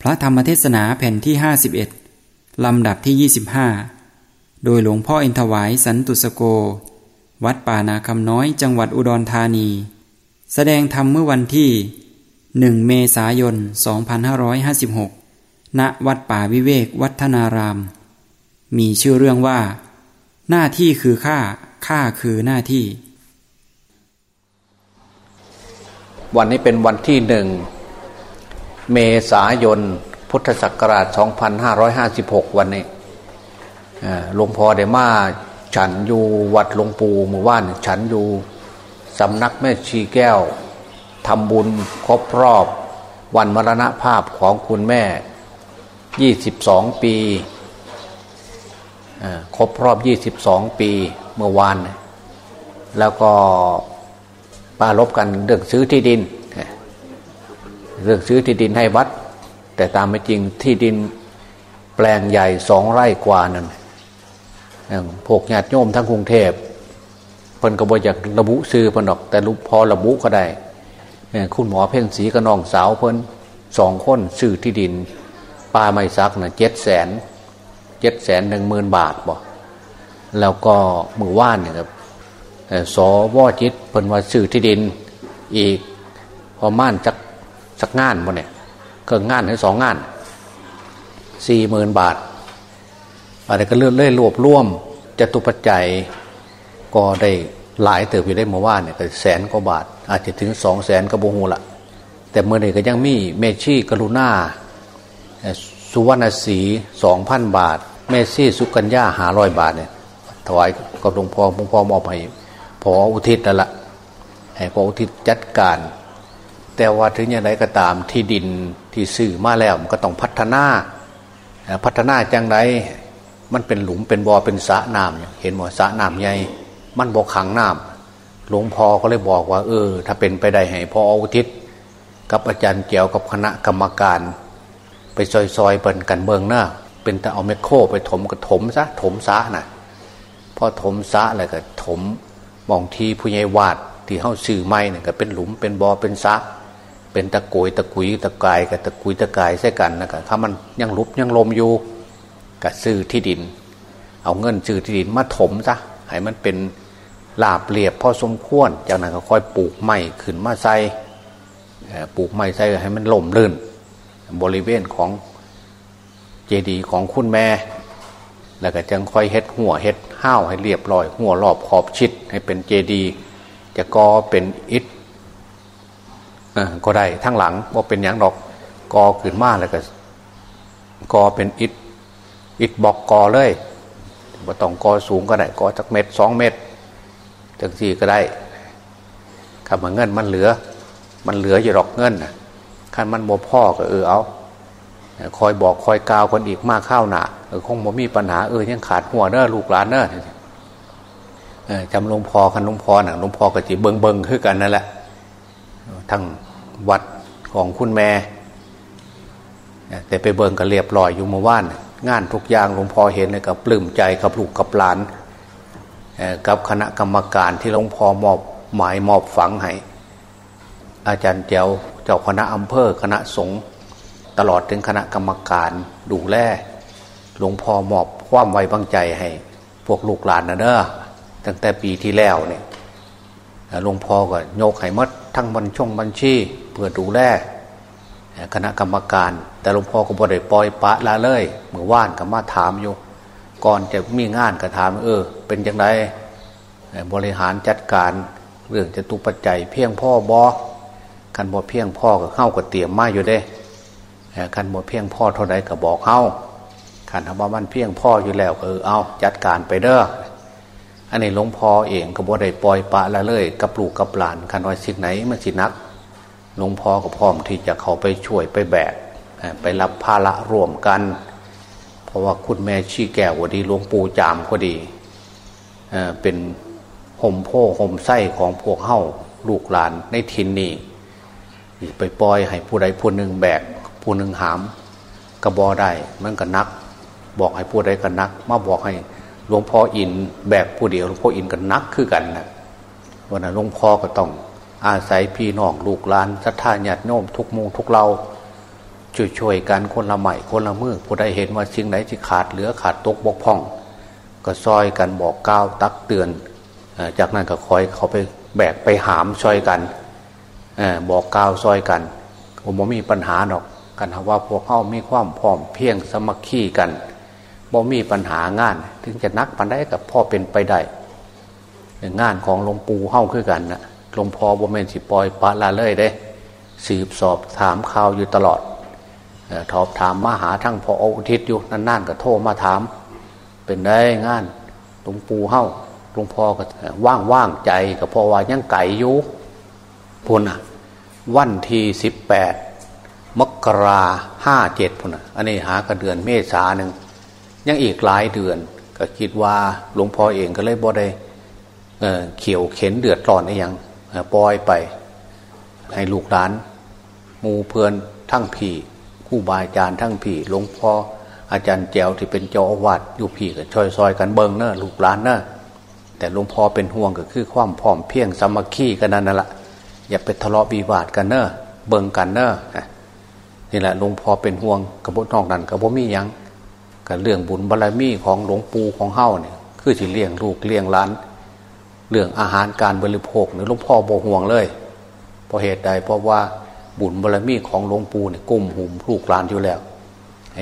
พระธรรมเทศนาแผ่นที่ 51 ลำดับที่ 25 โดยหลวงพ่ออินทวายสันตุสโก วัดป่านาคำน้อยจังหวัดอุดรธานี แสดงธรรมเมื่อวันที่ 1 เมษายน 2556 ณ วัดป่าวิเวกวัฒนาราม มีชื่อเรื่องว่า หน้าที่คือข้าข้าคือหน้าที่ วันนี้เป็นวันที่หนึ่ง เมษายน พุทธศักราช 2556 วันนี้หลวงพ่อได้มา ฉันอยู่วัดหลวงปู่หมู่บ้าน ฉันอยู่สำนักแม่ชีแก้วทำบุญครบรอบวันมรณภาพของคุณแม่ 22 ปีครบรอบ 22 ปีเมื่อวาน แล้วก็ปาลบกันเรื่องซื้อที่ดิน เรื่องซื้อที่ดินให้วัด แต่ตามไม่จริงที่ดินแปลงใหญ่สองไร่กว่านั่นพวกญาติโยมทั้งกรุงเทพเพิ่นก็บอยากระบุซื้อเพิ่นดอก แต่ลูกพอระบุก็ได้คุณหมอเพ่งสีกับน้องสาวเพิ่นสองคนซื้อที่ดินป่าไม้ซักนะเจ็ดแสนเจ็ดแสนหนึ่งหมื่นบาทบอกแล้วก็มือว่านเนี่ยครับสวจิตเพิ่นว่าซื้อที่ดินอีกพอม่านจัก สักงานบ่เนี่ยเกิงงานให้สองงานสี่หมื่นบาทอะไรก็เลื่อนเลื่อยรวบร่วมจะตุปัจจัยก็ได้หลายเติบอยู่ได้มาว่าเนี่ยก็แสนกว่าบาท อาจจะถึงสองแสนก็บูฮูละแต่เมื่อนี้ก็ยังมีเมชีกรุณาสุวรรณสีสองพันบาท เมชี่สุกัญญาหาร้อยบาทเนี่ยถวายกับหลวงพ่อหลวงพ่อมอบให้พออุทิศนั่นละให้พออุทิศจัดการ แต่ว่าถึงอย่างไรก็ตามที่ดินที่ซื้อมาแล้วมันก็ต้องพัฒนาพัฒนาจังไรมันเป็นหลุมเป็นบ่อเป็นสระน้ำเห็นหมดสระน้ำใหญ่มันบ่อขังน้ำหลวงพ่อก็เลยบอกว่า เออ ถ้าเป็นไปได้ให้พ่ออุทิศ กับอาจารย์เกี่ยวกับคณะกรรมการ ไปซอยๆเปินกันเบิงหน้าเป็นแต่เอาเมคโครไปถมก็ถมซะถมซะนะพอถมซะอะไรก็ถมมองทีผู้ใหญ่วาดที่เข้าสื่อไม้เนี่ยก็เป็นหลุมเป็นบ่อเป็นซะ เป็นตะโกยตะกุยตะกายกับตะกุยตะกายใช่กันนะครับถ้ามันยังลุบยังลมอยู่กับซื้อที่ดิน เอาเงินซื้อที่ดินมาถมซะให้มันเป็นลาบเรียบพอสมควรจากนั้นก็ค่อยปลูกไม้ขึ้นมาใส่ปลูกไม้ใส่ให้มันล่มลื่น บริเวณของเจดีย์ของคุณแม่ แล้วก็จังค่อยเฮ็ดหัวเฮ็ดห้าวให้เรียบร้อย หัวรอบขอบชิดให้เป็นเจดีย์จะก็เป็นอิฐ ก็ได้ทั้งหลังว่าเป็นอย่างดอกกอขึ้นมาแล้วก็กอเป็นอิฐอิฐบอกกอเลยว่าต้องกอสูงก็ได้กอจากเม็ดสองเม็ดจังสี่ก็ได้คำว่าเงินมันเหลือ มันเหลืออยู่ดอกเงินขั้นมันโมพ่อก็เออเอาคอยบอกคอยกาวคนอีกมากข้าวหนาเออคงโมมีปัญหาเออยังขาดหัวเนอลูกหลานเนอจำหลวงพ่อคันหลวงพ่อน่ะหลวงพ่อก็จีเบิงเบิงคือกันนั่นแหละทั้ง วัดของคุณแม่ แต่ไปเบิ่งก็เรียบร้อยอยู่เมาว่าน งานทุกอย่างหลวงพ่อเห็นเลยกับปลื้มใจกับลูกกับหลานกับคณะกรรมการที่หลวงพ่อมอบหมายมอบฝังให้อาจารย์เจ้าเจ้าคณะอำเภอคณะสงฆ์ตลอดถึงคณะกรรมการดูแลหลวงพ่อมอบความไว้บังใจให้ พวกลูกหลานนะเนอะตั้งแต่ปีที่แล้วเนี่ยหลวงพ่อก็โยกไห้มดทั้งบัญชงบัญชี พื่อดูแลคณะกรรมการ แต่หลวงพ่อก็บ่ได้ปล่อยปะละเลยเมื่อว่านก็มาถามอยู่ ก่อนจะมีงานก็ถาม เออ เป็นยังไงบริหารจัดการเรื่องจะตุปัจจัย เพียงพ่อบอกันบ่เพียงพ่อก็เข้ากับเตรียมมาอยู่ได้กันบ่เพียงพ่อเท่าไรก็บอกเข้าขันทำว่ามันเพียงพ่ออยู่แล้วเออเอาจัดการไปเด้ออันนี้หลวงพ่อเองก็บ่ได้ปล่อยปะละเลย กับลูกกับหลานคันว่าสิ่งไหนมันสินัก หลวงพ่อก็พร้อมที่จะเขาไปช่วยไปแบกไปรับภาระร่วมกัน เพราะว่าคุณแม่ชี้แก้วดีหลวงปู่จามก็ดีเป็นห่มโพห่มไส้ของพวกเฮ้าลูกหลานในทินนี่ไปปล่อยให้ผู้ใดผู้หนึ่งแบก ผู้หนึ่งหามกระบอได้มันก็นัก บอกให้ผู้ใดก็นัก มาบอกให้หลวงพ่ออินแบกผู้เดียวหลวงพ่ออินกันนักคือกันนะวันนั้นหลวงพ่อก็ต้อง อาศัยพี่น้องลูกหลานศรัทธาญาติโยมทุกมุงทุกเราช่วยๆกันคนละใหม่คนละมือผู้ใดเห็นว่าสิ่งไหนที่ขาดเหลือขาดตกบกพร่อง ก็ซอยกันบอกก้าวตักเตือน จากนั้นก็คอยเขาไปแบกไปหามซอยกันบอกก้าวซอยกันผมมีปัญหาหรอกกันว่าพวกเขามีความพร้อมเพียงสมัคคีกันบ่มีปัญหางาน ถึงจะนักปันได้กับพ่อเป็นไปได้งานของหลวงปู่เข้าคือกันนะ หลวงพ่อบ่เมนสิปล่อยปะละเลยได้ สืบสอบถามข่าวอยู่ตลอดถอบถามมาหาทั้งพออุทิศอยู่นั่นๆก็โทรมาถาม เป็นได้งานหลวงปู่เข้าหลวงพ่อก็ว่างว่างใจกับพ่อว่ายังไก่อยู่พุ่นอะ วันที่สิบแปดมกราห้าเจ็ดพุ่นอะ อันนี้หากระเดือนเมษาหนึ่งยังอีกหลายเดือน ก็คิดว่าหลวงพ่อเองก็เลยบ่ได้เเขียวเข็นเดือดร้อนอะไรยัง ปล่อยไป ให้ลูกหลานมูเพื่อนทั้งผีคู่บาอาจารย์ทั้งผีหลวงพ่ออาจารย์แจวที่เป็นเจ้าอาวาสอยู่ผีก็ช่อยซอยกันเบิงเนอะลูกหลานเนอะแต่หลวงพ่อเป็นห่วงก็คือความพร้อมเพียงสมัคคีกันนั่นแหละอย่าไปทะเลาะวิวาทกันเนอะเบิงกันเนอะนี่แหละหลวงพ่อเป็นห่วงกระบนอกนั้นกระบมียังกับเรื่องบุญบารรมีของหลวงปู่ของเฮ้าเนี่ยคือสิเลี้ยงลูกเลี้ยงหลาน เรื่องอาหารการบริโภคหลวงพ่อโบห่วงเลยเพราะเหตุใดเพราะว่าบุญบารมีของหลวงปู่เนี่ยกุ้มหุมลูกหลานอยู่แล้ว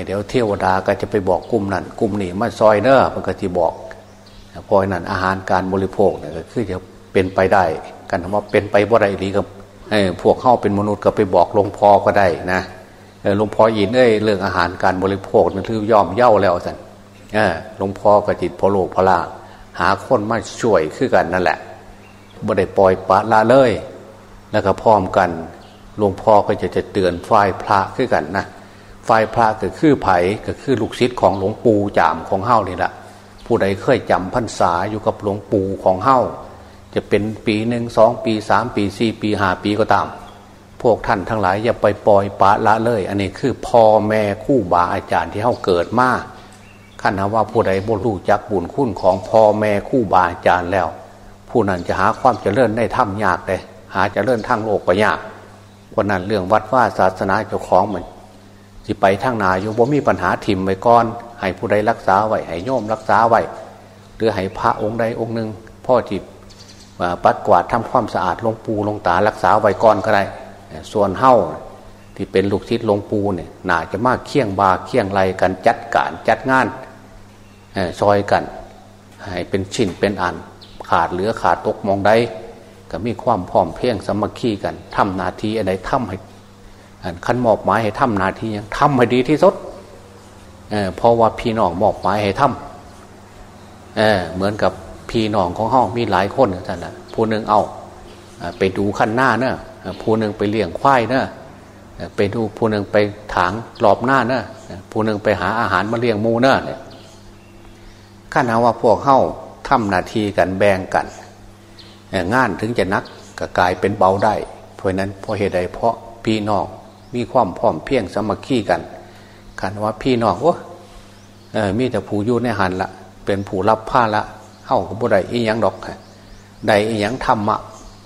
เดี๋ยวเทวดาก็จะไปบอกกลุ่มนั้นกลุ่มนี้มาซอยเนอมันก็จะบอกพอนั้นอาหารการบริโภคเนี่ยก็คือจะเป็นไปได้กันว่าเป็นไปบ่ได้หรือกับพวกเข้าเป็นมนุษย์ก็ไปบอกหลวงพ่อก็ได้นะหลวงพ่อยินเอ้ยเรื่องอาหารการบริโภคนั่นคือย่อมเย่าแล้วสันหลวงพ่อก็จิตพโลพลา หาคนมาช่วยคือกันนั่นแหละบ่ได้ปล่อยปะละเลยแล้วก็พร้อมกันหลวงพ่อก็จะจะเตือนฝ่ายพระคือกันนะฝ่ายพระก็คือไผ่ก็คือลูกศิษย์ของหลวงปู่จามของเฮ้านี่แหละผู้ใดเคยจำพรรษาอยู่กับหลวงปู่ของเฮ้าจะเป็นปีหนึ่งสองปีสามปีสี่ปีห้าปีก็ตาม พวกท่านทั้งหลายอย่าไปปล่อยปะละเลย อันนี้คือพ่อแม่คู่บาอาจารย์ที่เขาเกิดมา ขั้นนะว่าผู้ใดบ่รู้จักบุญคุณของพ่อแม่คู่บาอาจารย์แล้ว ผู้นั้นจะหาความเจริญได้ทำยากเลยหาเจริญทางโลกก็ยากเพราะนั้นเรื่องวัดว่าศาสนาเจ้าของมันสิไปทางนายู่บ่มีปัญหาถิ่มไว้ก่อนให้ผู้ใดรักษาไว้ให้โยมรักษาไว้หรือให้พระองค์ใดองค์หนึ่งพ่อจิตปัดกวาดทำความสะอาดลงปูลงตารักษาไว้ก่อนก็ได้ส่วนเฮ้าที่เป็นลูกศิษย์หลงปูเนี่ยน่าจะมากเคี่ยงบาเคี่ยงไรกันจัดการจัดงาน ซอยกัน ให้เป็นชิ้นเป็นอัน ขาดเหลือขาดตกมองได้ก็มีความพร้อมเพียงสมัคคีกันทำนาทีอะไรทำให้ขันมอบหมายให้ทำนาทียังทำให้ดีที่สุดเพราะว่าพี่น้องมอบหมายให้ทำเเหมือนกับพี่น้องของห้องมีหลายคนท่านนะผู้หนึ่งเอาไปดูขั้นหน้าเนอะผู้หนึ่งไปเลี้ยงควายเนะไปดูผู้หนึ่งไปถางหลอบหน้าเนะผู้หนึ่งไปหาอาหารมาเลี้ยงมูเนะเนี่ย ข้านาว่าพวกเข้าทำนาทีกันแบ่งกัน งานถึงจะนักก็กลายเป็นเบาได้ เพราะนั้นเพราะเหตุใดเพราะพี่น้องมีความพร้อมเพียงสมัคคีกันกันว่าพี่น้องโอ้มีแต่ผู้ยู่ในหันละเป็นผู้รับผ้าละเข้ากับบุได้อีหยังดอกใดอีหยังทำมะ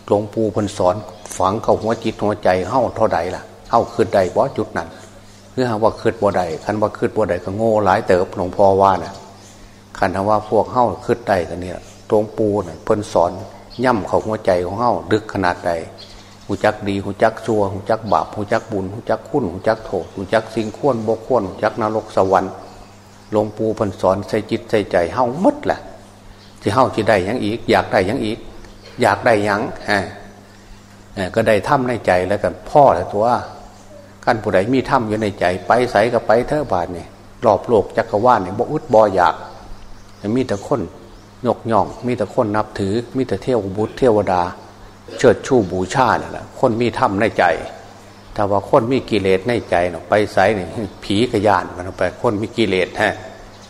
หลวงปู่พันสอนฝังเข้าหัวจิตหัวใจเข้าเท่าใดล่ะเข้าคืดใดบ่จุดนั้นคือหาว่าคืดบ่ใดคันว่าคืดบ่ใดก็โง่หลายเติบหลวงพ่อว่าน่ะ คันว่าพวกเข้าคืดใดกันเนี่ยหลวงปู่น่ะเพิ่นสอนย่ำข้าหัวใจของเข้าดึกขนาดใดหูจักดีหูจักชัวหูจักบาปหูจักบุญหูจักคุณหูจักโทษหูจักสิ่งควบกควหูจักนรกสวรรค์หลวงปู่พันสอนใส่จิตใส่ใจเฮ้ามัดแหละที่เฮ้าที่ได้ยังอีก อยากได้ยังอีก อยากได้ยังฮะก็ได้ถ้ำในใจแล้วกันพ่อแล้ตัวกันผู้ใดมีถ้ำอยู่ในใจ ไปใส่กับไปเท่าบาทเนี่ยรอบโลกจักรวาลเนี่ยบ่อึดบ่อยาก มีแต่คนยกย่อง มีแต่คนนับถือ มีแต่เทวบุตรเทวดา เชิดชูบูชาเนี่ยแหละคนมีถ้ำในใจถ้าว่าคนมีกิเลสในใจเนาะไปใส่เนี่ยผีกระยานมันไปคนมีกิเลสฮะ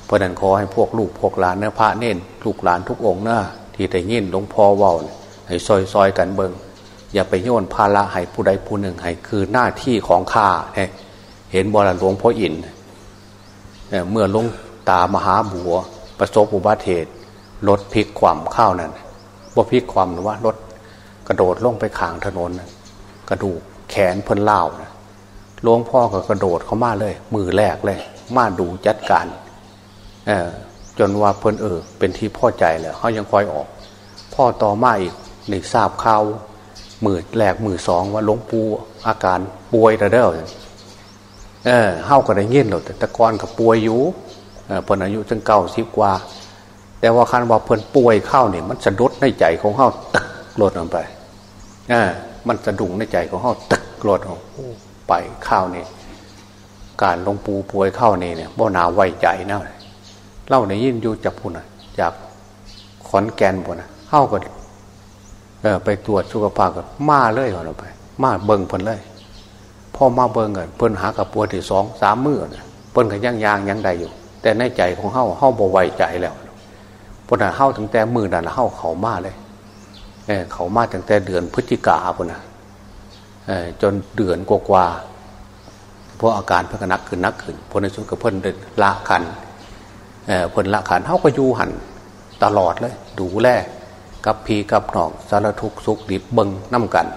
เพราะนั้นขอให้พวกลูกพวกหลานเนื้อพระเน้นลูกหลานทุกองค์เนะที่ได้ยินหลวงพ่อว่าให้ซอยซอยกันเบิงอย่าไปโยนภาระให้ผู้ใดผู้หนึ่งให้คือหน้าที่ของข้าเห็นบอลหลวงพ่ออินเมื่อลงตามหาบัว ประสบอุบัติเหตุรถพลิกความข้าวนั่นบ่พลิกความหรือว่ารถกระโดดลงไปขางถนนกระดูกแขนเพิ่นเล่านะหลวงพ่อก็กระโดดเข้ามาเลย มือแรกเลย มาดูจัดการเออจนว่าเพิ่นเออ เป็นที่พ่อใจแล้วเขายังคอยออก พ่อต่อมาอีกหนึ่งทราบข่าวมือแรกมือสองว่าหลวงปู่อาการป่วยระเด้อเออเฮาก็ได้ยินหรอแต่ตะกอนกับป่วยอยู่ เพิ่นอายุจังเก่าสิบกว่า แต่ว่าคันว่าเพิ่นป่วยเข้าเนี่ยมันสะดุดในใจของเฮาตึกลดลงไปเออมันสะดุ้งในใจของเฮาตึกลดลงไปข้าวนี่การลงปูป่วยเข้านี่เนี่ยบ่นาไว้ใจนะเล่าในยินอยู่จากพุ่นจากขอนแก่นพุ่นเข้ากันเออไปตรวจสุขภาพกันมาเลยก่อนไป มาเบิ่งเพิ่นเลยพ่อมาเบิ่งกันเพิ่นหากับปวดที่สองสามมือเพิ่นกับย่างยางยังใดอยู่ แต่ในใจของเฮาเฮาบ่ไว้ใจแล้วพุ่นเฮาถึงแต่มือนั่นเฮาเขามาเลยเเขามาตั้งแต่เดือนพฤศจิกาพุ่นนะเออจนเดือนกว่าเพราะอาการเพิ่งนักขึ้นนักขึ้นพอในสุดก็เพิ่นละคันเออเพิ่นละคันเฮาก็อยู่หันตลอดเลยดูแลกับพีกับหนองสารทุกสุขดิบเบิงน้ากัน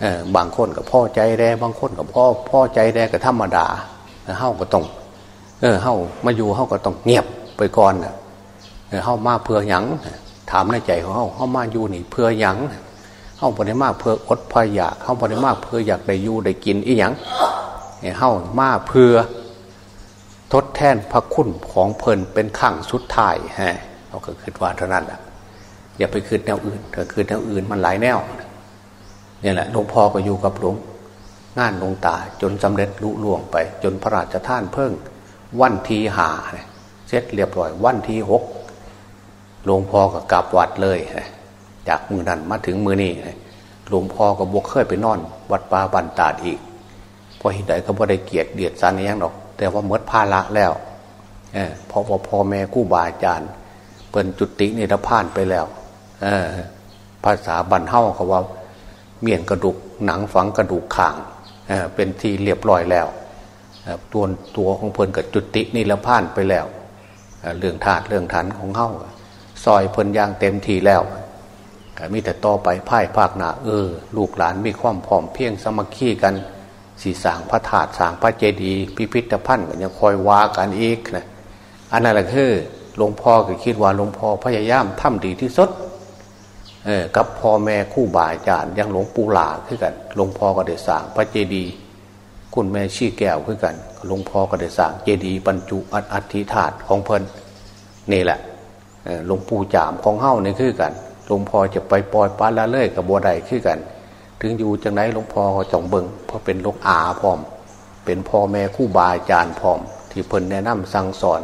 เออบางคนกับพ่อใจแดบางคนกับพ่อพ่อใจแดกับธรรมดาเฮาก็ต้อง เออเฮามาอยู่เฮาก็ต้องเงียบไปก่อนเออเฮามาเพื่อหยังถามในใจของเฮาเฮามาอยู่นี่เพื่อหยังเฮาบริมาเพื่ออดพยากเฮาบริมาเพื่ออยากได้อยู่ได้กินอีหยังเฮามาเพื่อทดแทนพระคุณของเพลินเป็นขั้งสุดท้ายฮะเราก็คิดว่าเท่านั้นแหละอย่าไปคืดแนวอื่นถ้าคืดแนวอื่นมันหลายแนวเนี่ยแหละหลวงพ่อก็อยู่กับหลวงงานหลวงตาจนสำเร็จลุล่วงไป จนพระราชทานเพิ่ง วันทีหาเสร็จเรียบร้อย วันทีหกหลวงพ่อก็กลับวัดเลยจากมือนั้นมาถึงมือนี้หลวงพ่อก็บวกเคยไปนอน วัดป่าบันตาดอีกพอเห็นใดก็บ่ได้เกียรติเดียดสันยังหรอก แต่ว่าเมื่อพาละแล้วเออพอพอพ่อแม่กู้บาอาจารย์เปิ่นจุตินิรพานไปแล้วภาษาบันเท่าเขาว่า เมียนกระดูกหนังฝังกระดูกข่างเเป็นทีเรียบร้อยแล้ว ตัวตัวของเพลินกับจุตินิรพานไปแล้วเรื่องธาตุเรื่องฐานของเข้าซอยเพลินยางเต็มทีแล้วมีแต่ต่อไปพ่ายภาคหนาเออ ลูกหลานมีความพร้อมเพียงสมัคคีกันสีสางพระธาตุสางพระเจดีย์พิพิธภัณฑ์ก็ยังคอยว่ากันอีกนะอันนั้นแหละคือหลวงพ่อก็คิดว่าหลวงพ่อพยายามทำดีที่สุดเออกับพ่อแม่คู่บ่าอาจารย์ยังหลวงปู่หลาคือกันหลวงพ่อก็ได้สางพระเจดีย์ คุณแม่ชี้แก้วคือกันหลวงพ่อก็ได้สร้างเจดีย์บรรจุอัฐิธาตุของเพลินนี่แหละหลวงปู่จามของเฮ้านี่คือกันหลวงพ่อจะไปปล่อยปลาละเล่ยกับบัวใดคือกัน ถึงอยู่จังไหนหลวงพ่อก็จองเบิงเพราะเป็นลูกอาพร้อม เป็นพ่อแม่คู่บาอาจารย์พร้อม ที่เพิ่นแนะนำสั่งสอน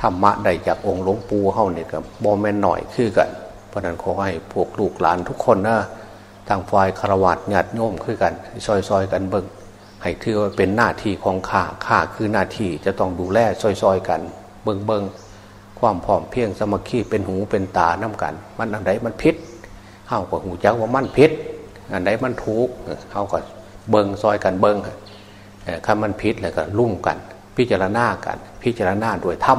ธรรมะได้จากองค์หลวงปู่เฮ้าเนี่ยกับบอมแมนหน่อยคือกัน เพราะนั้นขอให้พวกลูกหลานทุกคนนะทางฝ่ายคารวะญาติโยมคือกันซอยๆกันเบิง ให้ถือว่าเป็นหน้าที่ของข้าข้าคือหน้าที่จะต้องดูแลซอยๆกัน เบิงเบิงความพร้อมเพียงสมัคคีเป็นหูเป็นตาน้ากัน มันอันใดมันพิษเฮาก็หูจักว่ามันพิษอันใดมันทุกเฮาก็เบิงซอยกันเบิงคำมันพิษแล้วก็ลุ่มกัน พิจารณากัน พิจารณาโดยถ้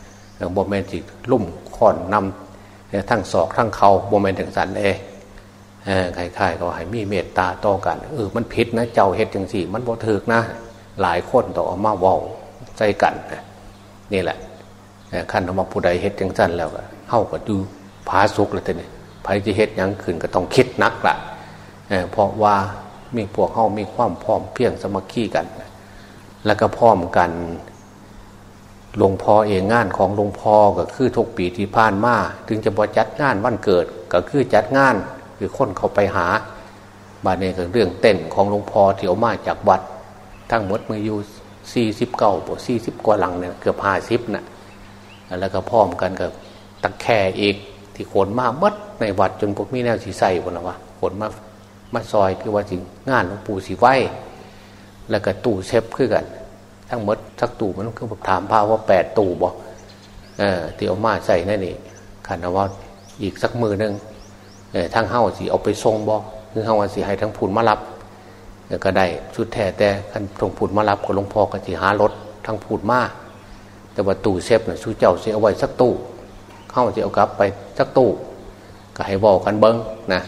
ำบมเมนจิลุ่มค่อนนำทั้งศอกทั้งเขาบมเมนถึงสันเอง คล้ายๆก็ให้มีเมตตาต่อกันเออมันพิษนะ เจ้าเฮ็ดจังสี่ มันบ่ถึกนะ หลายคนต่อมาว่าใจกันนี่แหละขั้นออกมาผู้ใดเฮ็ดจังสั้นแล้วก็เข้าก็ดูผาสุกเลยทีนี้ไผจะเฮ็ดยังขึ้นก็ต้องคิดนักละเพราะว่ามีพวกเข้ามีความพร้อมเพียงสมัคคีกัน แล้วก็พร้อมกันหลวงพ่อเองงานของหลวงพ่อก็คือทุกปีที่ผ่านมาถึงจะบอจัดงานวันเกิดก็คือจัดงาน คือคนเขาไปหาบาเนี่ยก็เรื่องเต้นของหลวงพ่อที่เอามาจากวัด ทั้งหมดมืออยู่สี่สิบเก้าปสี่สิบกว่าหลังเนี่ยเกือบห้าสิบนะ่ะแล้วก็พร้อมกันกับตะแคร่อีกที่ขนมามัดในวัดจนพวกมีแนวสีใส่คนละวะขนมามาซอยคือว่าจริงงานหลวงปู่สีไหวแล้วก็ตู้เชฟคือกัน ทั้งหมดสักตู้มันคือถามพาว่าแปดตู้บ่เออที่เอามาใส่นั่นนี่ขันว่าอีกสักมือหนึ่ง เออทั้งเฮ้าสิเอาไปทรงบ่คือเฮ้าสิให้ทั้งผุนมารับก็ได้ชุดแท้แต่ขันทงผุนมารับก็หลวงพ่อก็สิหารถทั้งผุนมาแต่ว่าตู้เชฟเนี่ยชูเจ้าสียเอาไว้สักตู้เข้าสิเอากลับไปสักตู้ก็ให้บอกกันเบิ้งนะ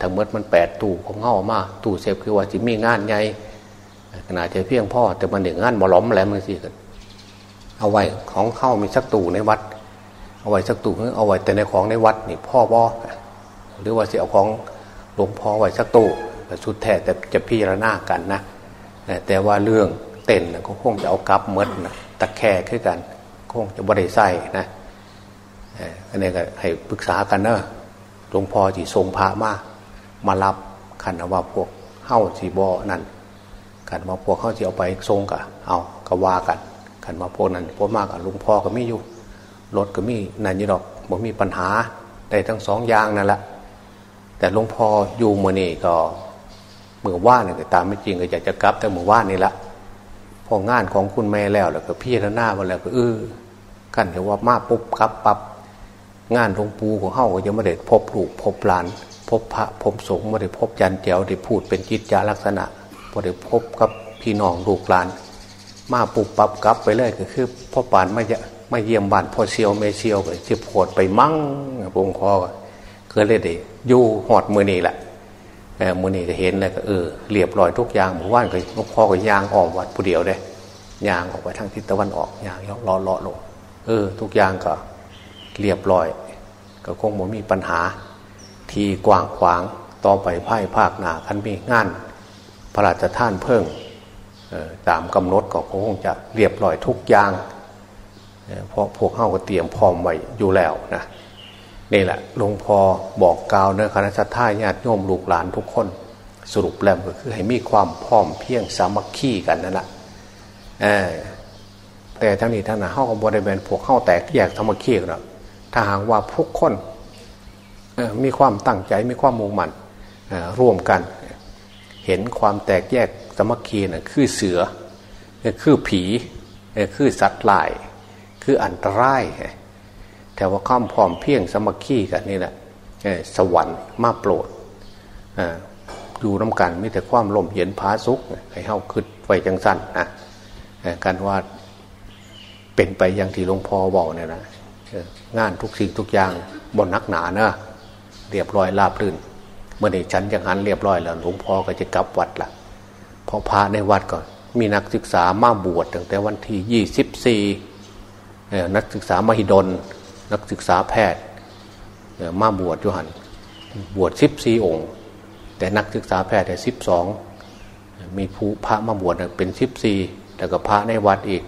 ทั้งหมดมันแปดตู้ของเฮ้ามาตู้เชฟคือว่าจิมีงานใหญ่ขนาดจะเพียงพ่อแต่มันหนึ่งงานบอล้อมแล้วมันสิกันเอาไว้ของเข้ามีสักตู่ในวัด เอาไว้สักตู่เอาไว้แต่ในของในวัดนี่พ่อบอ หรือว่าสิเอาของหลวงพ่อไว้สักตู่สุดแท้แต่จะพิจารณากันนะแต่ว่าเรื่องเต้นก็คงจะเอากับเมดนะตะแคร่ขึ้นกันคงจะบริใส่นะอันนี้ก็ให้ปรึกษากันเนอะหลวงพ่อที่ทรงพระมามารับขันว่าพวกเฮ้าสีบอนั่นขันว่าพวกเข้าจะเอาไปทรงกะเอาก็ว่ากันขันมาพวกนั้นพวกมากกับหลวงพ่อก็ไม่อยู่รถก็มีนั่นยี่ดอกบ่มีปัญหาได้ทั้งสองอย่างนั่นแหละ แต่หลวงพ่ออยู่มือนี่ก็เมื่อว่าเนี่ยตามไม่จริงก็อยากจะกลับ แต่เมื่อว่านี่ละพองานของคุณแม่แล้วแล้วก็พี่แล้วหน้ามาแล้วก็เออกันเดี๋ยวว่ามาปุ๊บครับปับ๊บงานหลวงปู่ของเฮาก็ยังไม่ได้พบลูกพบหลาน พบพระพบสงฆ์ไม่ได้พบยันเจียวได้พูดเป็นจิตจาลักษณะไม่ได้พบกับพี่น้องลูกหลาน มาปุบปับกลับไปเลยก็คือพ่อปานไม่ไม่เยี่ยมบ้านพ่อเซียวเมเซียวไปจิบโผดไปมั่งวงคอ ก็เลยได้อยู่หอดมือนี่แหละมือนี่จะเห็นเลยก็เออเรียบร้อยทุกอย่างหมู่บ้านก็หลวงพ่อก็ยางออกวัดผู้เดียวได้ยางออกไปทางทิศตะวันออกยางเลาะเลาะลงเออ ทุกอย่างก็เรียบร้อย ก็คงไม่มีปัญหา ที่กว้างขวางต่อไปไพ่ภาคหนาคันมีงานพระราชทานเพิ่งตามกำหนดก็คงจะเรียบร้อยทุกอย่างเพราะพวกเข้าก็เตรียมพร้อมไว้อยู่แล้วนะ นี่แหละหลวงพ่อบอกกล่าวเนื้อคณะสัตยาญาติโยมลูกหลานทุกคน สรุปแล้วก็คือให้มีความพร้อมเพียงสามัคคีกันนั่นแหละแต่ทั้งนี้ทั้งนั้นเข้ากับบริเวณพวกเข้าแตกแยกสามัคคีกันถ้าหากว่าทุกคนมีความตั้งใจมีความมุ่งมั่นร่วมกัน เห็นความแตกแยกสมัคคีนะ่ะคือเสือ คือผี คือสัตว์ลาย คืออันตราย แต่ว่าข้ามพร้อมเพียงสมัคคีกันนี่แหละสวรรค์มาโปรดอยู่น้ากันมีแต่ความลมเย็นผาสุกให้เข้าคืดไว้จังสั้นนะการว่าเป็นไปอย่างที่หลวงพ่อบอกเนี่ยนะงานทุกสิ่งทุกอย่างบนนักหนาเนะเรียบร้อยราบรื่น เมื่อในชั้นยังหันเรียบร้อยแล้วหลวงพ่อก็จะกลับวัดละพอพระในวัดก่อน มีนักศึกษามาบวชตั้งแต่วันที่ยี่สิบสี่นักศึกษามหิดล นักศึกษาแพทย์มาบวชยุหันบวชสิบสี่องค์ แต่นักศึกษาแพทย์แต่สิบสองมีผู้พระมาบวชเป็นสิบสี่แต่ก็พระในวัดอีก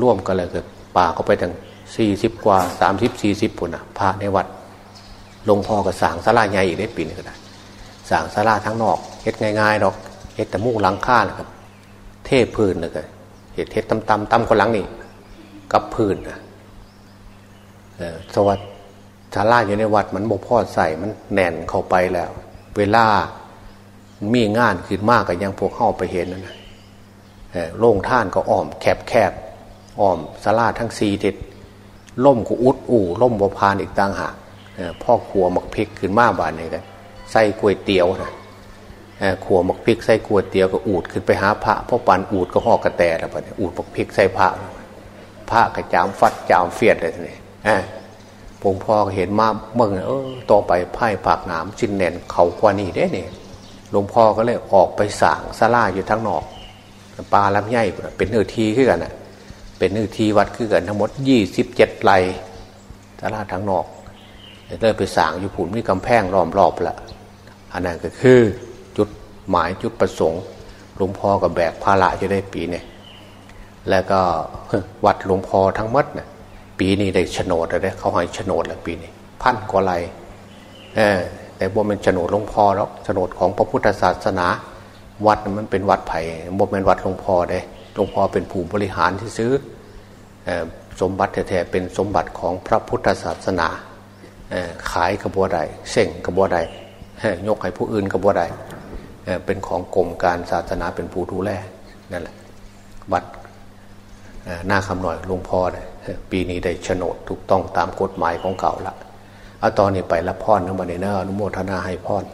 ร่วมกันเลยเกิดป่าเขาไปถึงสี่สิบกว่าสามสิบสี่สิบปุ่นอะพระในวัดลงพ่อกับสางสลาใหญ่อีกได้ปีนึงก็ได้สางสลาทั้งนอกเฮ็ดง่ายๆดอกเฮ็ดแต่มุ้งหลังคาเลยครับ เทพื้นเลยเฮ็ดเฮ็ดตำตำตำคนหลังนี่กับพื้นนะ สวัสดิ์ชาลาอยู่ในวัดมันบกพ่อใส่มันแน่นเข้าไปแล้ว เวลามีงานขึ้นมากกับยังพวกเข้าไปเห็นนั่นนะโล่งท่านก็อ้อมแคบแคบอ้อมสลาทั้งสี่ทิศล่มก็อุดอู่ล่มบพานอีกต่างหากพ่อขัวหมักพริกขึ้นมาบานนี่กันใส่ก๋วยเตี๋ยวนะขัวหมักพริกใส่ก๋วยเตี๋ยวก็อูดขึ้นไปหาพระพ่อปันอูดก็ห่อกระแตแล้วปะเนี่ยอูดหมักพริกใส่พระ พระกระจามฟัดจามเฟียดเลยนี่ ผมพ่อเห็นมาเมื่อเออต่อไปไพ่ปากหนามชินแนนเขากว่านีได้เนี่ยหลวงพ่อก็เลยออกไปสั่งซาลาอยู่ทั้งนอกปลาลำไยเป็นเนื้อทีขึ้นกันอะ เป็นเนื้อทีวัดคือกันทั้งหมดยี่สิบเจ็ดไร่ตลาดทางนอกเริ่มไปสางอยู่ผุนมีกำแพงล้อมรอบละอันนั้นก็คือจุดหมายจุดประสงค์หลวงพ่อกับแบกภาระจะได้ปีเนี่ยแล้วก็วัดหลวงพ่อทั้งมัดเนี่ย ปีนี้ได้โฉนดเลยเขาให้โฉนดแล้วปีนี้พันกว่าไรเออแต่บ่เป็นโฉนดหลวงพ่อแล้วโฉนดของพระพุทธศาสนา วัดมันเป็นวัดไผ่บ่เป็นวัดหลวงพ่อได้หลวงพ่อเป็นผู้บริหารที่ซื้อสมบัติแท้ๆเป็นสมบัติของพระพุทธศาสนาขายกระบวใดเส่งกระบวใดยกให้ผู้อื่นกระบวใดเป็นของกรมการศาสนาเป็นผู้ดูแลนั่นแหละวัดหน้าคำหน่อยหลวงพ่อเนี่ย ปีนี้ได้โฉนดถูกต้องตามกฎหมายของเก่าละเอาตอนนี้ไปรับพรนมาในเนออนุโมทนาให้พร